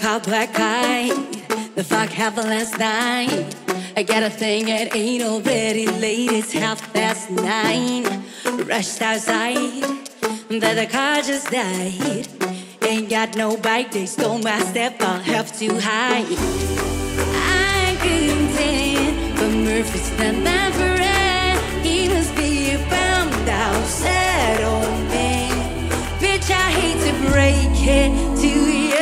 hot black eye. The fuck happened last night? I got a thing, it ain't already late. It's half past nine. Rushed outside, but the car just died. Ain't got no bike, they stole my step. I'll have to hide. I couldn't stand, but Murphy's not my friend. He must be bummed out, sad old man. Bitch, I hate to break it to you.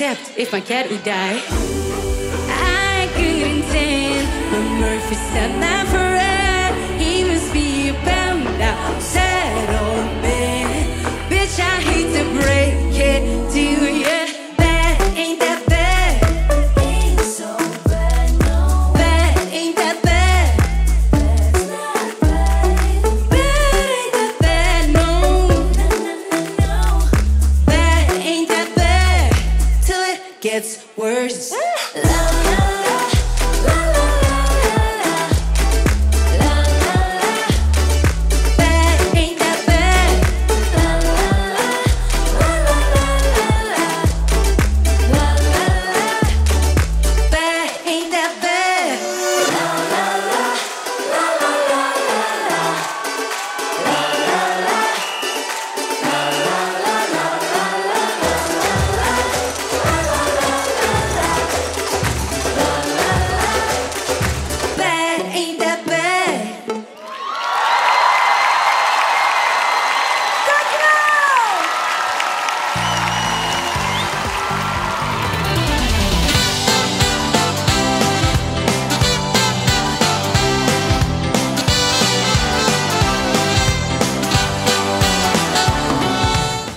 accept if my cat would die. I couldn't stand when Murphy said that forever. He must be a bad it's worse.